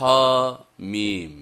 허, 밈.